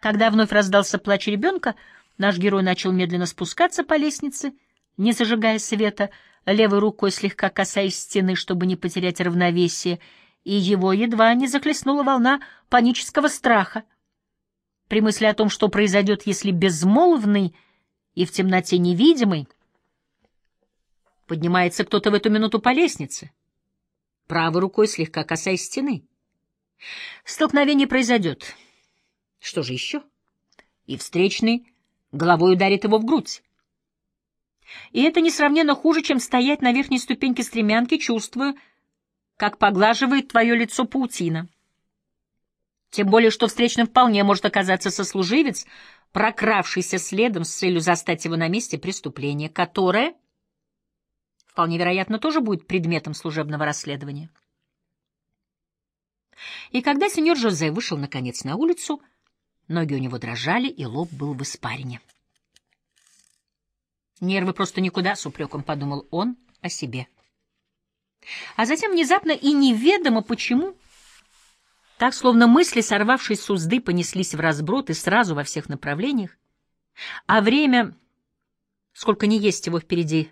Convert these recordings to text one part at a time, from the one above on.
Когда вновь раздался плач ребенка, наш герой начал медленно спускаться по лестнице, не зажигая света, левой рукой слегка касаясь стены, чтобы не потерять равновесие, и его едва не захлестнула волна панического страха. При мысли о том, что произойдет, если безмолвный и в темноте невидимый поднимается кто-то в эту минуту по лестнице, правой рукой слегка касаясь стены. Столкновение произойдет. Что же еще? И встречный головой ударит его в грудь. И это несравненно хуже, чем стоять на верхней ступеньке стремянки, чувствуя, как поглаживает твое лицо паутина. Тем более, что встречным вполне может оказаться сослуживец, прокравшийся следом с целью застать его на месте преступления, которое, вполне вероятно, тоже будет предметом служебного расследования. И когда сеньор Жозе вышел, наконец, на улицу, ноги у него дрожали, и лоб был в испарине. Нервы просто никуда, — с упреком подумал он о себе. А затем внезапно и неведомо почему, так, словно мысли, сорвавшись с узды, понеслись в разброд и сразу во всех направлениях, а время, сколько ни есть его впереди,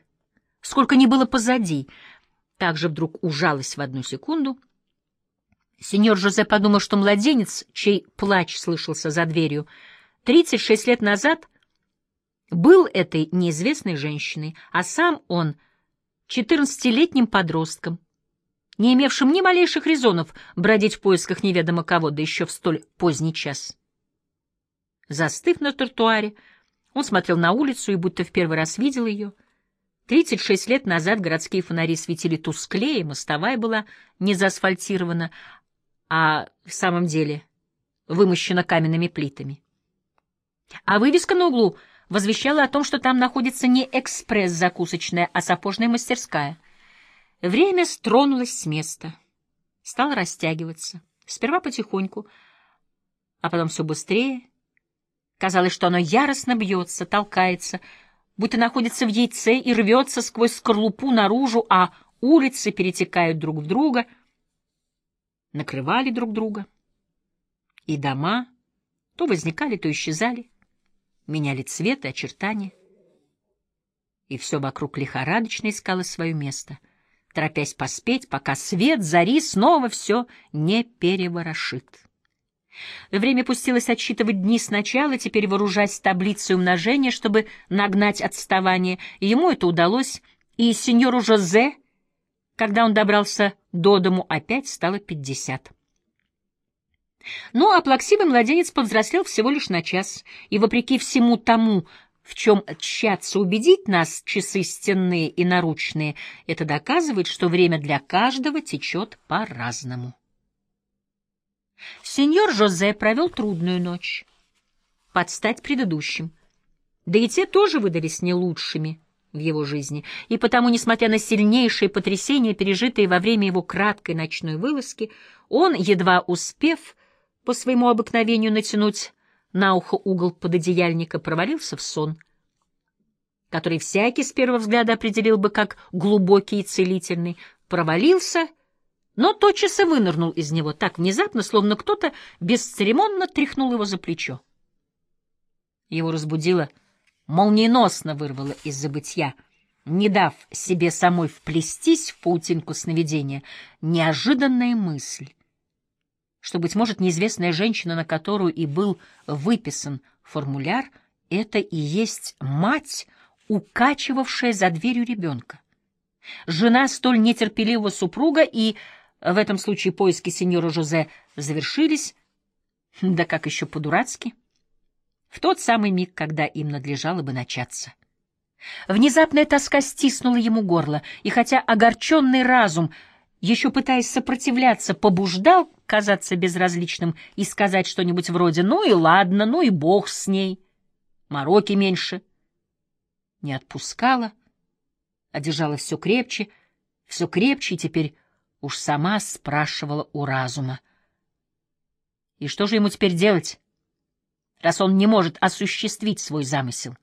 сколько ни было позади, также вдруг ужалось в одну секунду. Сеньор Жозе подумал, что младенец, чей плач слышался за дверью, тридцать шесть лет назад — был этой неизвестной женщиной, а сам он четырнадцатилетним подростком, не имевшим ни малейших резонов бродить в поисках неведомо кого, да еще в столь поздний час. Застыв на тротуаре, он смотрел на улицу и будто в первый раз видел ее. Тридцать шесть лет назад городские фонари светили тусклее, мостовая была не заасфальтирована, а в самом деле вымощена каменными плитами. А вывеска на углу — возвещала о том, что там находится не экспресс-закусочная, а сапожная мастерская. Время стронулось с места, стало растягиваться, сперва потихоньку, а потом все быстрее. Казалось, что оно яростно бьется, толкается, будто находится в яйце и рвется сквозь скорлупу наружу, а улицы перетекают друг в друга, накрывали друг друга, и дома то возникали, то исчезали меняли цвет и очертания. И все вокруг лихорадочно искало свое место, торопясь поспеть, пока свет зари снова все не переворошит. Время пустилось отсчитывать дни сначала, теперь вооружаясь таблицей умножения, чтобы нагнать отставание. Ему это удалось, и сеньору Жозе, когда он добрался до дому, опять стало пятьдесят. Но оплаксивый младенец повзрослел всего лишь на час, и, вопреки всему тому, в чем тщатся убедить нас часы стенные и наручные, это доказывает, что время для каждого течет по-разному. Сеньор Жозе провел трудную ночь, под стать предыдущим, да и те тоже выдались не лучшими в его жизни, и потому, несмотря на сильнейшие потрясения, пережитые во время его краткой ночной вылазки, он, едва успев, по своему обыкновению натянуть на ухо угол пододеяльника, провалился в сон, который всякий с первого взгляда определил бы как глубокий и целительный, провалился, но тотчас и вынырнул из него так внезапно, словно кто-то бесцеремонно тряхнул его за плечо. Его разбудило, молниеносно вырвало из забытья, не дав себе самой вплестись в паутинку сновидения, неожиданная мысль что, быть может, неизвестная женщина, на которую и был выписан формуляр, это и есть мать, укачивавшая за дверью ребенка. Жена столь нетерпеливого супруга, и в этом случае поиски сеньора Жозе завершились, да как еще по-дурацки, в тот самый миг, когда им надлежало бы начаться. Внезапная тоска стиснула ему горло, и хотя огорченный разум — еще пытаясь сопротивляться, побуждал казаться безразличным и сказать что-нибудь вроде «ну и ладно, ну и бог с ней, мороки меньше». Не отпускала, а держала все крепче, все крепче, и теперь уж сама спрашивала у разума. И что же ему теперь делать, раз он не может осуществить свой замысел?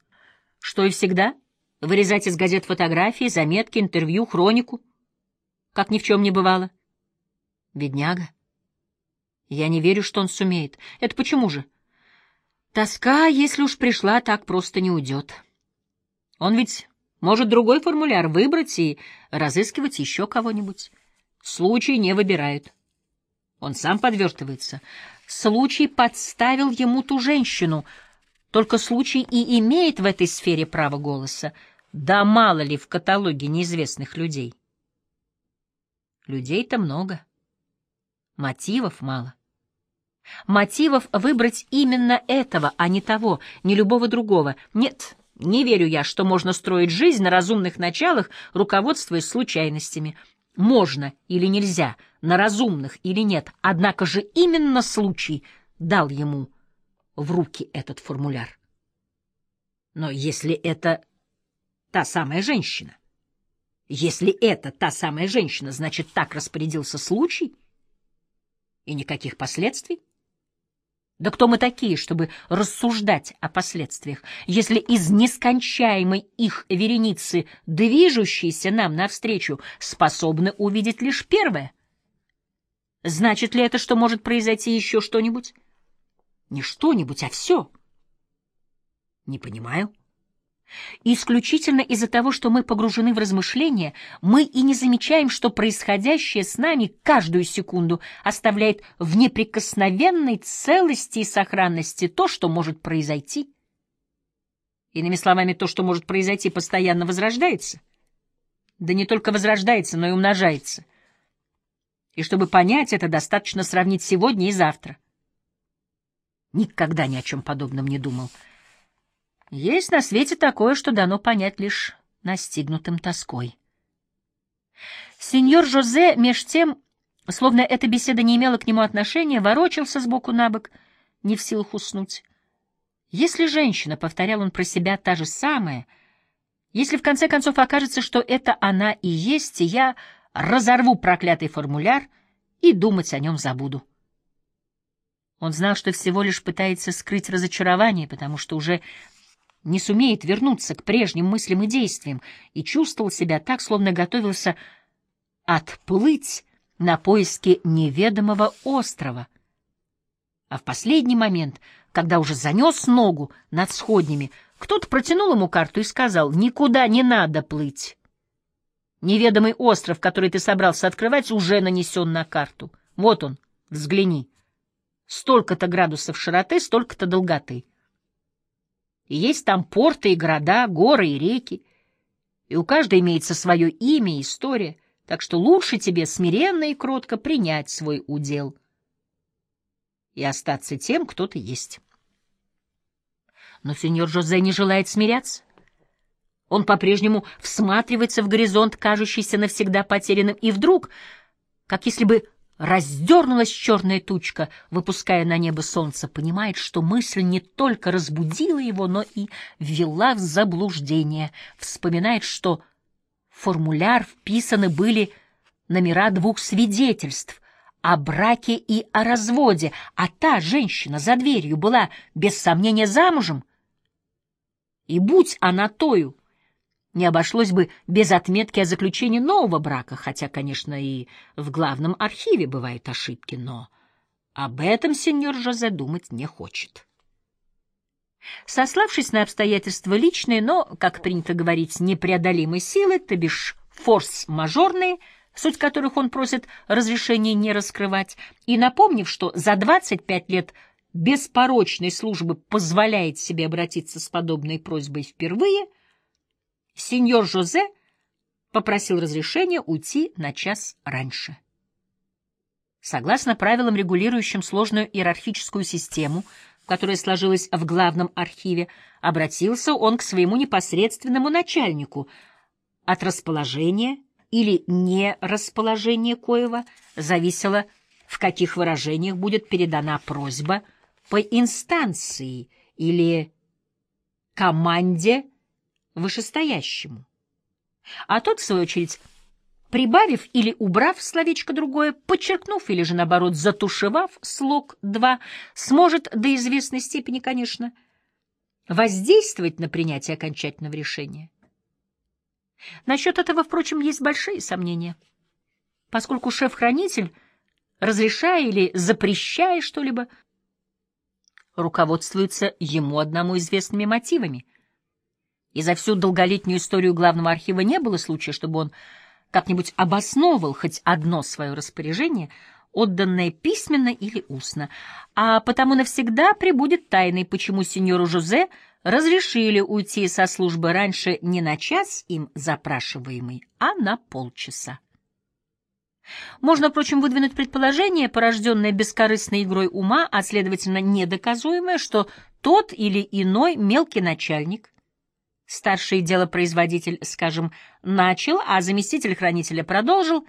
Что и всегда, вырезать из газет фотографии, заметки, интервью, хронику — как ни в чем не бывало. Бедняга. Я не верю, что он сумеет. Это почему же? Тоска, если уж пришла, так просто не уйдет. Он ведь может другой формуляр выбрать и разыскивать еще кого-нибудь. Случай не выбирают. Он сам подвертывается. Случай подставил ему ту женщину. Только случай и имеет в этой сфере право голоса. Да мало ли в каталоге неизвестных людей. Людей-то много. Мотивов мало. Мотивов выбрать именно этого, а не того, не любого другого. Нет, не верю я, что можно строить жизнь на разумных началах, руководствуясь случайностями. Можно или нельзя, на разумных или нет, однако же именно случай дал ему в руки этот формуляр. Но если это та самая женщина, если это та самая женщина, значит, так распорядился случай и никаких последствий? Да кто мы такие, чтобы рассуждать о последствиях, если из нескончаемой их вереницы, движущейся нам навстречу, способны увидеть лишь первое? Значит ли это, что может произойти еще что-нибудь? Не что-нибудь, а все. Не понимаю. Исключительно из-за того, что мы погружены в размышления, мы и не замечаем, что происходящее с нами каждую секунду оставляет в неприкосновенной целости и сохранности то, что может произойти. Иными словами, то, что может произойти, постоянно возрождается. Да не только возрождается, но и умножается. И чтобы понять это, достаточно сравнить сегодня и завтра. Никогда ни о чем подобном не думал. Есть на свете такое, что дано понять лишь настигнутым тоской. Сеньор Жозе, меж тем, словно эта беседа не имела к нему отношения, ворочался сбоку на бок, не в силах уснуть. Если женщина, — повторял он про себя, — та же самая, если в конце концов окажется, что это она и есть, и я разорву проклятый формуляр и думать о нем забуду. Он знал, что всего лишь пытается скрыть разочарование, потому что уже не сумеет вернуться к прежним мыслям и действиям, и чувствовал себя так, словно готовился отплыть на поиски неведомого острова. А в последний момент, когда уже занес ногу над сходнями, кто-то протянул ему карту и сказал, «Никуда не надо плыть. Неведомый остров, который ты собрался открывать, уже нанесен на карту. Вот он, взгляни. Столько-то градусов широты, столько-то долготы». Есть там порты и города, горы и реки. И у каждой имеется свое имя и история, так что лучше тебе смиренно и кротко принять свой удел и остаться тем, кто ты есть. Но сеньор Жозе не желает смиряться. Он по-прежнему всматривается в горизонт, кажущийся навсегда потерянным, и вдруг, как если бы Раздернулась черная тучка, выпуская на небо солнце, понимает, что мысль не только разбудила его, но и ввела в заблуждение. Вспоминает, что в формуляр вписаны были номера двух свидетельств о браке и о разводе, а та женщина за дверью была без сомнения замужем. И будь она тою, не обошлось бы без отметки о заключении нового брака, хотя, конечно, и в главном архиве бывают ошибки, но об этом сеньор Жозе думать не хочет. Сославшись на обстоятельства личные, но, как принято говорить, непреодолимой силы, то бишь форс-мажорные, суть которых он просит разрешения не раскрывать, и напомнив, что за 25 лет беспорочной службы позволяет себе обратиться с подобной просьбой впервые — Сеньор Жозе попросил разрешения уйти на час раньше. Согласно правилам, регулирующим сложную иерархическую систему, которая сложилась в главном архиве, обратился он к своему непосредственному начальнику. От расположения или нерасположения коего зависело, в каких выражениях будет передана просьба по инстанции или команде вышестоящему. А тот, в свою очередь, прибавив или убрав словечко другое, подчеркнув или же, наоборот, затушевав слог «два», сможет до известной степени, конечно, воздействовать на принятие окончательного решения. Насчет этого, впрочем, есть большие сомнения, поскольку шеф-хранитель, разрешая или запрещая что-либо, руководствуются ему одному известными мотивами. И за всю долголетнюю историю главного архива не было случая, чтобы он как-нибудь обосновывал хоть одно свое распоряжение, отданное письменно или устно, а потому навсегда прибудет тайной, почему сеньору Жозе разрешили уйти со службы раньше не на час им запрашиваемый, а на полчаса. Можно, впрочем, выдвинуть предположение, порожденное бескорыстной игрой ума, а, следовательно, недоказуемое, что тот или иной мелкий начальник, старший делопроизводитель, скажем, начал, а заместитель хранителя продолжил,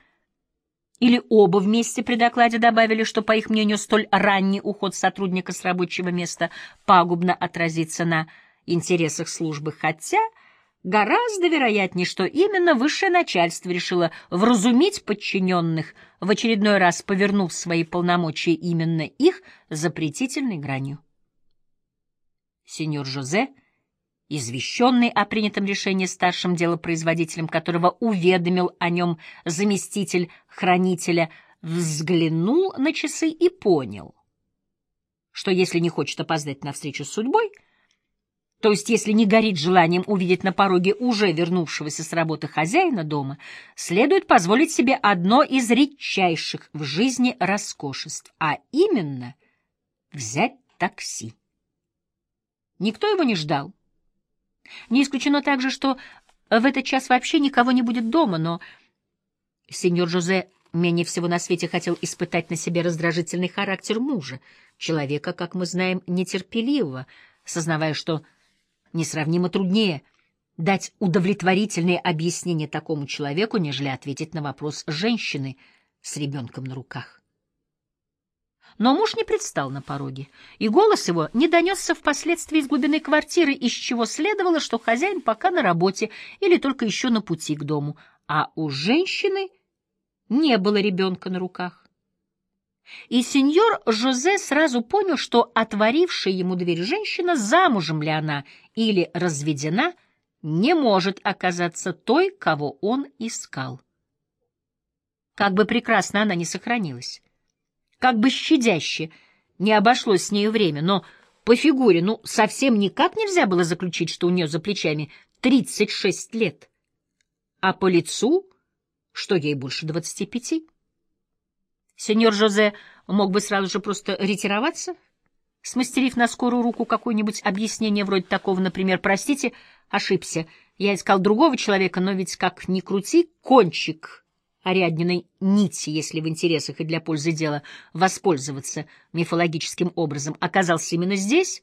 или оба вместе при докладе добавили, что, по их мнению, столь ранний уход сотрудника с рабочего места пагубно отразится на интересах службы, хотя гораздо вероятнее, что именно высшее начальство решило вразумить подчиненных, в очередной раз повернув свои полномочия именно их запретительной гранью. Сеньор Жозе, извещенный о принятом решении старшим делопроизводителем, которого уведомил о нем заместитель хранителя, взглянул на часы и понял, что если не хочет опоздать на встречу с судьбой, то есть, если не горит желанием увидеть на пороге уже вернувшегося с работы хозяина дома, следует позволить себе одно из редчайших в жизни роскошеств, а именно взять такси. Никто его не ждал. Не исключено также, что в этот час вообще никого не будет дома, но сеньор Жозе менее всего на свете хотел испытать на себе раздражительный характер мужа, человека, как мы знаем, нетерпеливого, сознавая, что несравнимо труднее дать удовлетворительные объяснения такому человеку, нежели ответить на вопрос женщины с ребенком на руках. Но муж не предстал на пороге, и голос его не донесся впоследствии из глубины квартиры, из чего следовало, что хозяин пока на работе или только еще на пути к дому, а у женщины не было ребенка на руках. И сеньор Жозе сразу понял, что отворившая ему дверь женщина, замужем ли она или разведена, не может оказаться той, кого он искал. Как бы прекрасно она ни сохранилась, как бы щадяще. Не обошлось с нею время, но по фигуре, ну, совсем никак нельзя было заключить, что у нее за плечами 36 лет, а по лицу, что ей больше 25. Сеньор Жозе мог бы сразу же просто ретироваться, смастерив на скорую руку какое-нибудь объяснение вроде такого, например, «Простите, ошибся, я искал другого человека, но ведь как ни крути, кончик Ариадниной нити, если в интересах и для пользы дела воспользоваться мифологическим образом, оказался именно здесь».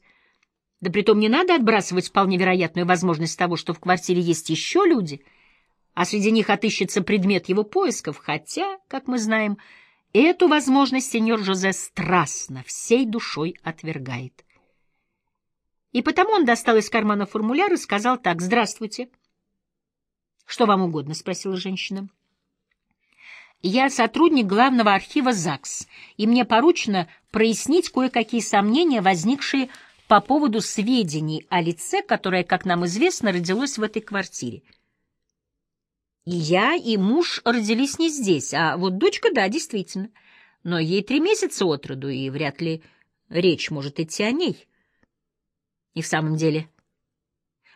Да притом не надо отбрасывать вполне вероятную возможность того, что в квартире есть еще люди, а среди них отыщется предмет его поисков, хотя, как мы знаем, — Эту возможность сеньор Жозе страстно, всей душой отвергает. И потому он достал из кармана формуляр и сказал так «Здравствуйте». «Что вам угодно?» — спросила женщина. «Я сотрудник главного архива ЗАГС, и мне поручено прояснить кое-какие сомнения, возникшие по поводу сведений о лице, которое, как нам известно, родилось в этой квартире». И я, и муж родились не здесь, а вот дочка, да, действительно. Но ей три месяца от роду, и вряд ли речь может идти о ней. И в самом деле,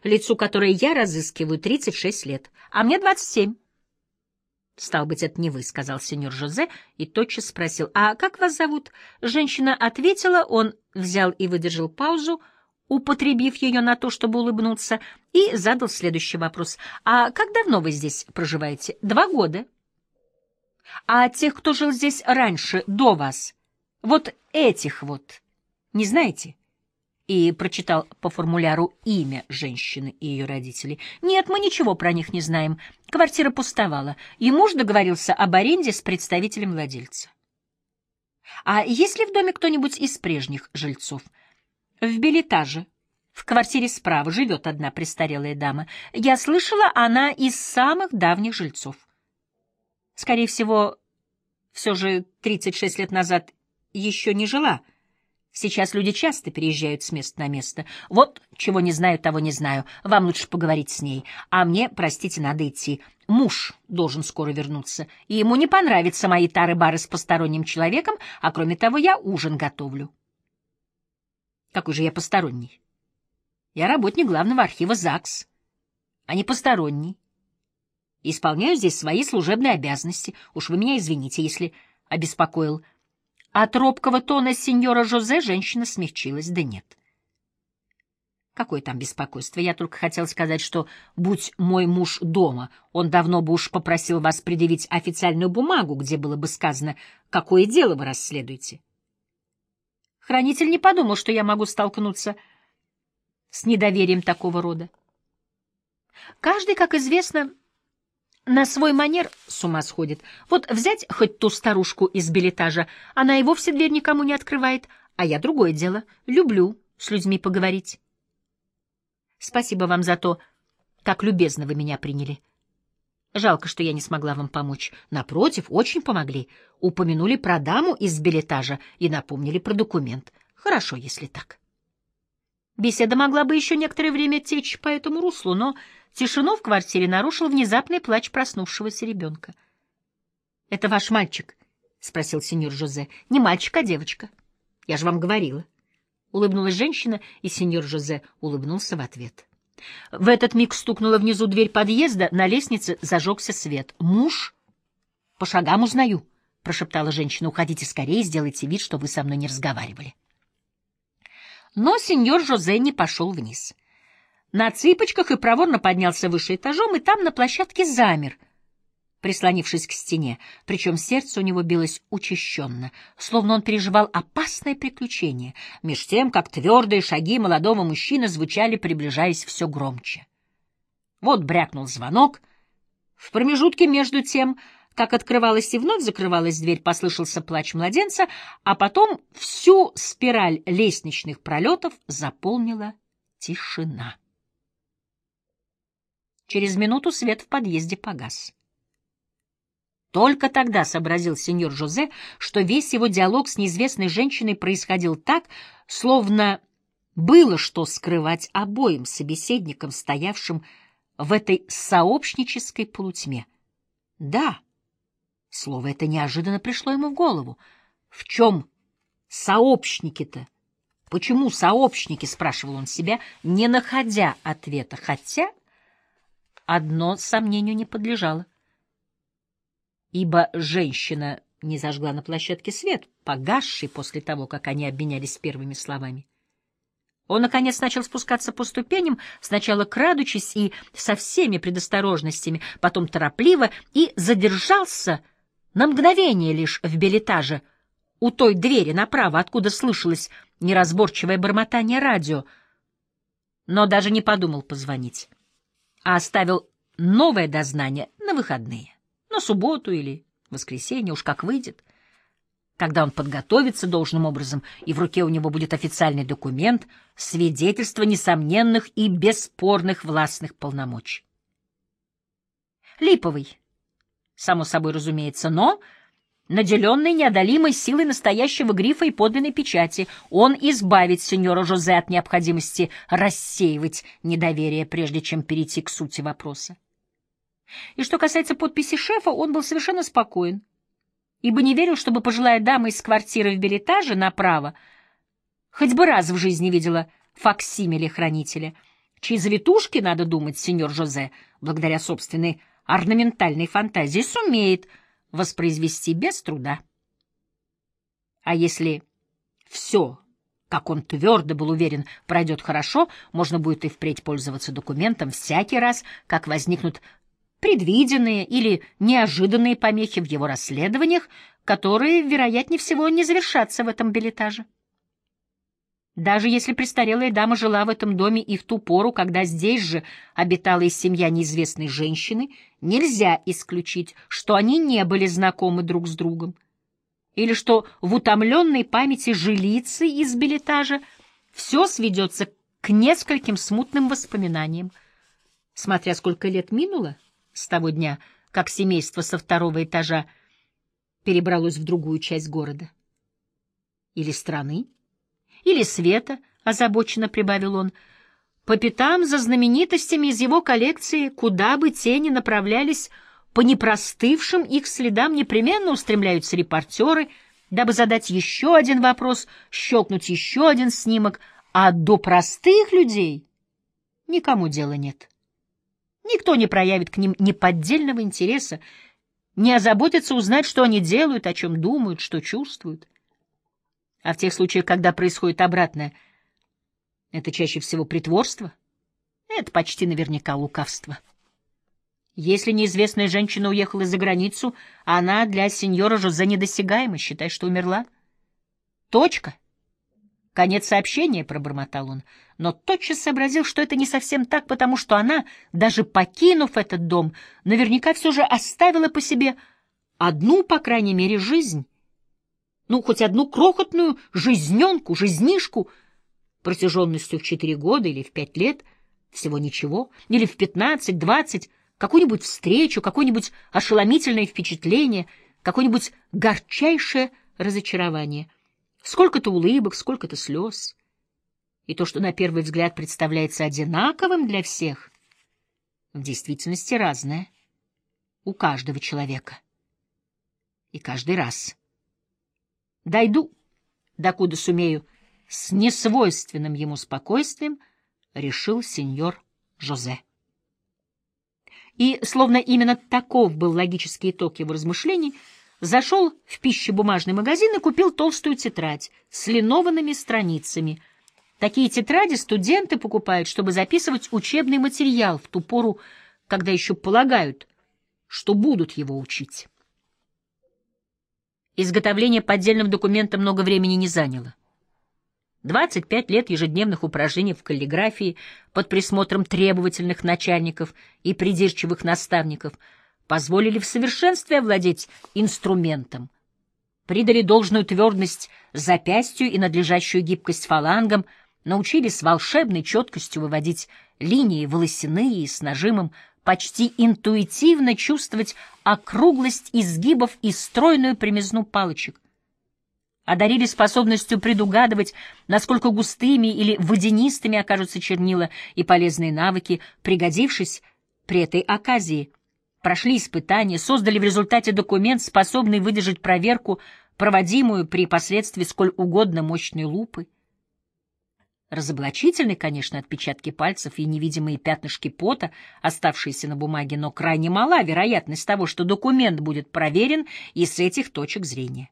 лицу, которое я разыскиваю, 36 лет, а мне 27. «Стал быть, это не вы», — сказал сеньор Жозе и тотчас спросил, «А как вас зовут?» Женщина ответила, он взял и выдержал паузу, — употребив ее на то, чтобы улыбнуться, и задал следующий вопрос. «А как давно вы здесь проживаете?» «Два года». «А тех, кто жил здесь раньше, до вас? Вот этих вот, не знаете?» И прочитал по формуляру имя женщины и ее родителей. «Нет, мы ничего про них не знаем. Квартира пустовала, и муж договорился об аренде с представителем владельца». «А есть ли в доме кто-нибудь из прежних жильцов?» В билетаже. В квартире справа живет одна престарелая дама. Я слышала, она из самых давних жильцов. Скорее всего, все же 36 лет назад еще не жила. Сейчас люди часто переезжают с места на место. Вот чего не знаю, того не знаю. Вам лучше поговорить с ней. А мне, простите, надо идти. Муж должен скоро вернуться, и ему не понравятся мои тары-бары с посторонним человеком, а кроме того, я ужин готовлю. Какой же я посторонний? Я работник главного архива ЗАГС, а не посторонний. Исполняю здесь свои служебные обязанности. Уж вы меня извините, если обеспокоил. От робкого тона сеньора Жозе женщина смягчилась. Да нет. Какое там беспокойство? Я только хотел сказать, что, будь мой муж дома, он давно бы уж попросил вас предъявить официальную бумагу, где было бы сказано, какое дело вы расследуете. Хранитель не подумал, что я могу столкнуться с недоверием такого рода. Каждый, как известно, на свой манер с ума сходит. Вот взять хоть ту старушку из билетажа, она и вовсе дверь никому не открывает, а я другое дело, люблю с людьми поговорить. Спасибо вам за то, как любезно вы меня приняли. Жалко, что я не смогла вам помочь. Напротив, очень помогли. Упомянули про даму из билетажа и напомнили про документ. Хорошо, если так. Беседа могла бы еще некоторое время течь по этому руслу, но тишину в квартире нарушил внезапный плач проснувшегося ребенка. — Это ваш мальчик? — спросил сеньор Жозе. — Не мальчик, а девочка. Я же вам говорила. — Улыбнулась женщина, и сеньор Жозе улыбнулся в ответ. В этот миг стукнула внизу дверь подъезда, на лестнице зажегся свет. «Муж? По шагам узнаю», — прошептала женщина. «Уходите скорее, сделайте вид, что вы со мной не разговаривали». Но сеньор Жозе не пошел вниз. На цыпочках и проворно поднялся выше этажом, и там на площадке замер, прислонившись к стене, причем сердце у него билось учащенно, словно он переживал опасное приключение, меж тем, как твердые шаги молодого мужчины звучали, приближаясь все громче. Вот брякнул звонок. В промежутке между тем, как открывалась и вновь закрывалась дверь, послышался плач младенца, а потом всю спираль лестничных пролетов заполнила тишина. Через минуту свет в подъезде погас. Только тогда сообразил сеньор Жозе, что весь его диалог с неизвестной женщиной происходил так, словно было что скрывать обоим собеседникам, стоявшим в этой сообщнической полутьме. Да, слово это неожиданно пришло ему в голову. В чем сообщники-то? Почему сообщники, спрашивал он себя, не находя ответа, хотя одно сомнению не подлежало ибо женщина не зажгла на площадке свет, погасший после того, как они обменялись первыми словами. Он, наконец, начал спускаться по ступеням, сначала крадучись и со всеми предосторожностями, потом торопливо, и задержался на мгновение лишь в билетаже, у той двери направо, откуда слышалось неразборчивое бормотание радио, но даже не подумал позвонить, а оставил новое дознание на выходные на субботу или воскресенье, уж как выйдет. Когда он подготовится должным образом, и в руке у него будет официальный документ, свидетельство несомненных и бесспорных властных полномочий. Липовый, само собой разумеется, но наделенный неодолимой силой настоящего грифа и подлинной печати, он избавит сеньора Жозе от необходимости рассеивать недоверие, прежде чем перейти к сути вопроса. И что касается подписи шефа, он был совершенно спокоен, ибо не верил, чтобы пожилая дама из квартиры в билетаже направо хоть бы раз в жизни видела факсимиле хранителя, чьи завитушки, надо думать, сеньор Жозе, благодаря собственной орнаментальной фантазии, сумеет воспроизвести без труда. А если все, как он твердо был уверен, пройдет хорошо, можно будет и впредь пользоваться документом всякий раз, как возникнут предвиденные или неожиданные помехи в его расследованиях, которые, вероятнее всего, не завершатся в этом билетаже. Даже если престарелая дама жила в этом доме и в ту пору, когда здесь же обитала и семья неизвестной женщины, нельзя исключить, что они не были знакомы друг с другом, или что в утомленной памяти жилицы из билетажа все сведется к нескольким смутным воспоминаниям. Смотря сколько лет минуло, с того дня, как семейство со второго этажа перебралось в другую часть города. Или страны, или света, озабоченно прибавил он, по пятам за знаменитостями из его коллекции, куда бы тени направлялись, по непростывшим их следам непременно устремляются репортеры, дабы задать еще один вопрос, щелкнуть еще один снимок, а до простых людей никому дела нет. Никто не проявит к ним неподдельного интереса, не озаботится узнать, что они делают, о чем думают, что чувствуют. А в тех случаях, когда происходит обратное, это чаще всего притворство, это почти наверняка лукавство. Если неизвестная женщина уехала за границу, она для сеньора Жозе недосягаема, считай, что умерла. Точка. Конец сообщения, — пробормотал он, но тотчас сообразил, что это не совсем так, потому что она, даже покинув этот дом, наверняка все же оставила по себе одну, по крайней мере, жизнь. Ну, хоть одну крохотную жизненку, жизнишку, протяженностью в четыре года или в пять лет, всего ничего, или в пятнадцать, двадцать, какую-нибудь встречу, какое-нибудь ошеломительное впечатление, какое-нибудь горчайшее разочарование — Сколько-то улыбок, сколько-то слез. И то, что на первый взгляд представляется одинаковым для всех, в действительности разное у каждого человека. И каждый раз. Дойду, докуда сумею, с несвойственным ему спокойствием, решил сеньор Жозе. И, словно именно таков был логический итог его размышлений, зашел в пищебумажный магазин и купил толстую тетрадь с линованными страницами. Такие тетради студенты покупают, чтобы записывать учебный материал в ту пору, когда еще полагают, что будут его учить. Изготовление поддельных документов много времени не заняло. 25 лет ежедневных упражнений в каллиграфии под присмотром требовательных начальников и придирчивых наставников — позволили в совершенстве овладеть инструментом, придали должную твердость запястью и надлежащую гибкость фалангам, научили с волшебной четкостью выводить линии волосяные и с нажимом почти интуитивно чувствовать округлость изгибов и стройную примизну палочек. Одарили способностью предугадывать, насколько густыми или водянистыми окажутся чернила и полезные навыки, пригодившись при этой оказии прошли испытания, создали в результате документ, способный выдержать проверку, проводимую при посредстве сколь угодно мощной лупы. Разоблачительны, конечно, отпечатки пальцев и невидимые пятнышки пота, оставшиеся на бумаге, но крайне мала вероятность того, что документ будет проверен и с этих точек зрения.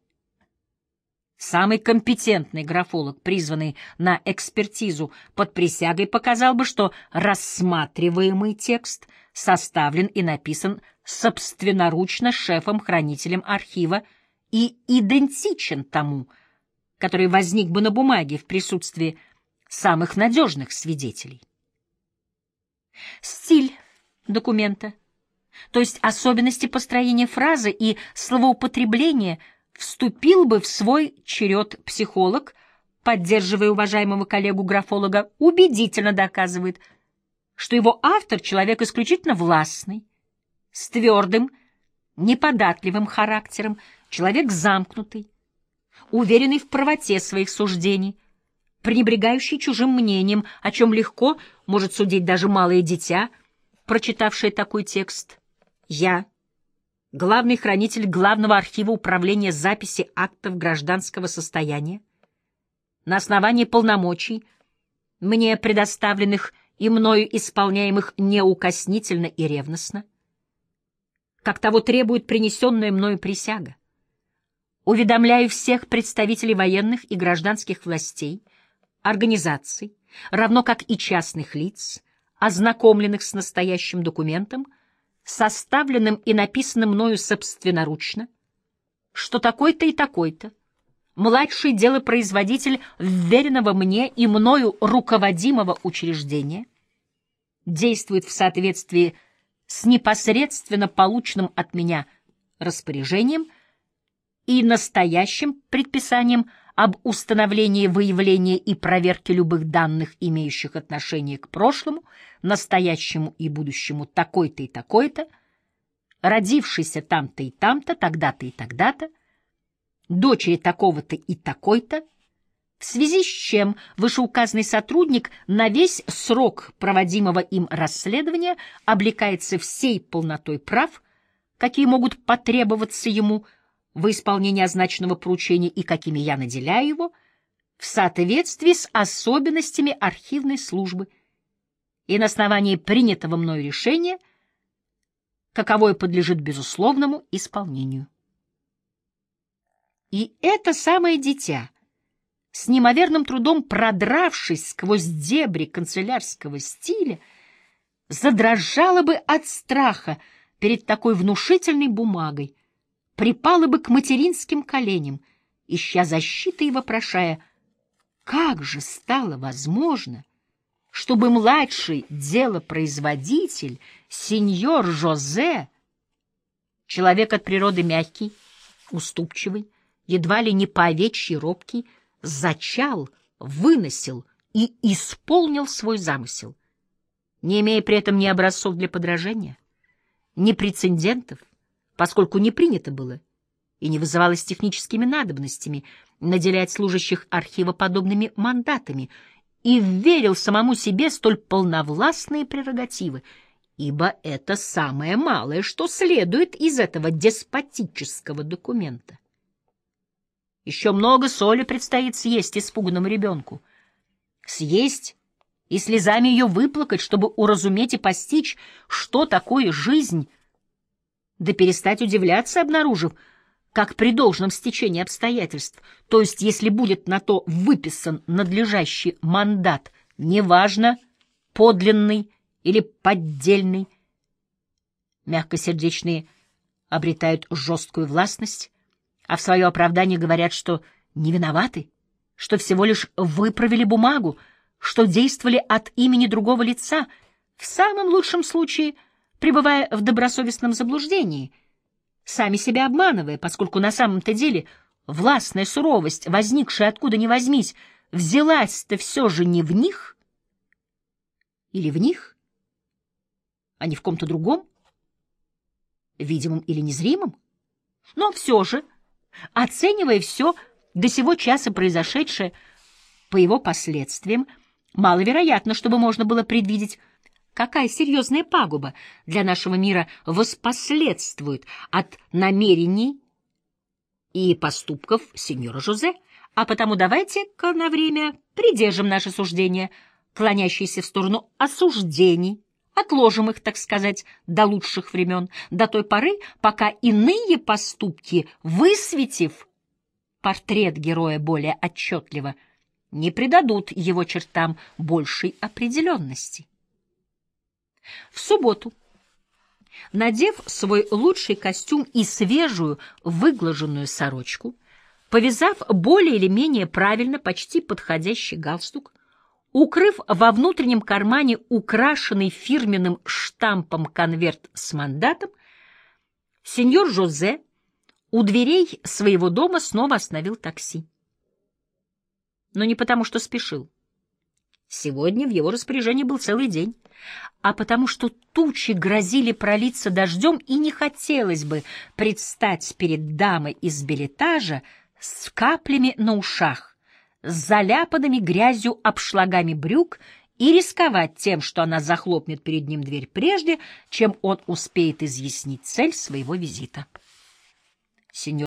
Самый компетентный графолог, призванный на экспертизу под присягой, показал бы, что рассматриваемый текст — составлен и написан собственноручно шефом-хранителем архива и идентичен тому, который возник бы на бумаге в присутствии самых надежных свидетелей. Стиль документа, то есть особенности построения фразы и словоупотребления, вступил бы в свой черед психолог, поддерживая уважаемого коллегу-графолога, убедительно доказывает – что его автор — человек исключительно властный, с твердым, неподатливым характером, человек замкнутый, уверенный в правоте своих суждений, пренебрегающий чужим мнением, о чем легко может судить даже малое дитя, прочитавшее такой текст. Я, главный хранитель главного архива управления записи актов гражданского состояния, на основании полномочий, мне предоставленных и мною исполняемых неукоснительно и ревностно, как того требует принесенная мною присяга. Уведомляю всех представителей военных и гражданских властей, организаций, равно как и частных лиц, ознакомленных с настоящим документом, составленным и написанным мною собственноручно, что такой-то и такой-то, младший делопроизводитель вверенного мне и мною руководимого учреждения, действует в соответствии с непосредственно полученным от меня распоряжением и настоящим предписанием об установлении выявления и проверке любых данных, имеющих отношение к прошлому, настоящему и будущему такой-то и такой-то, родившийся там-то и там-то, тогда-то и тогда-то, дочери такого-то и такой-то, в связи с чем вышеуказанный сотрудник на весь срок проводимого им расследования облекается всей полнотой прав, какие могут потребоваться ему во исполнении означенного поручения и какими я наделяю его, в соответствии с особенностями архивной службы и на основании принятого мною решения, каковое подлежит безусловному исполнению. И это самое дитя, с неимоверным трудом продравшись сквозь дебри канцелярского стиля, задрожало бы от страха перед такой внушительной бумагой, припало бы к материнским коленям, ища защиты и вопрошая, как же стало возможно, чтобы младший делопроизводитель, сеньор Жозе, человек от природы мягкий, уступчивый, едва ли не по овечьи робкий, зачал, выносил и исполнил свой замысел, не имея при этом ни образцов для подражения, ни прецедентов, поскольку не принято было и не вызывалось техническими надобностями наделять служащих архива подобными мандатами, и верил самому себе столь полновластные прерогативы, ибо это самое малое, что следует из этого деспотического документа. Еще много соли предстоит съесть испуганному ребенку. Съесть и слезами ее выплакать, чтобы уразуметь и постичь, что такое жизнь, да перестать удивляться, обнаружив, как при должном стечении обстоятельств, то есть если будет на то выписан надлежащий мандат, неважно, подлинный или поддельный, мягкосердечные обретают жесткую властность, а в свое оправдание говорят, что не виноваты, что всего лишь выправили бумагу, что действовали от имени другого лица, в самом лучшем случае пребывая в добросовестном заблуждении, сами себя обманывая, поскольку на самом-то деле властная суровость, возникшая откуда ни возьмись, взялась-то все же не в них или в них, а не в ком-то другом, видимом или незримом, но все же — Оценивая все до сего часа произошедшее по его последствиям, маловероятно, чтобы можно было предвидеть, какая серьезная пагуба для нашего мира воспоследствует от намерений и поступков сеньора Жозе, а потому давайте-ка на время придержим наши суждения, клонящиеся в сторону осуждений, отложим их, так сказать, до лучших времен, до той поры, пока иные поступки, высветив портрет героя более отчетливо, не придадут его чертам большей определенности. В субботу, надев свой лучший костюм и свежую выглаженную сорочку, повязав более или менее правильно почти подходящий галстук, Укрыв во внутреннем кармане украшенный фирменным штампом конверт с мандатом, сеньор Жозе у дверей своего дома снова остановил такси. Но не потому, что спешил. Сегодня в его распоряжении был целый день, а потому что тучи грозили пролиться дождем, и не хотелось бы предстать перед дамой из билетажа с каплями на ушах с заляпанными грязью обшлагами брюк и рисковать тем, что она захлопнет перед ним дверь прежде, чем он успеет изъяснить цель своего визита.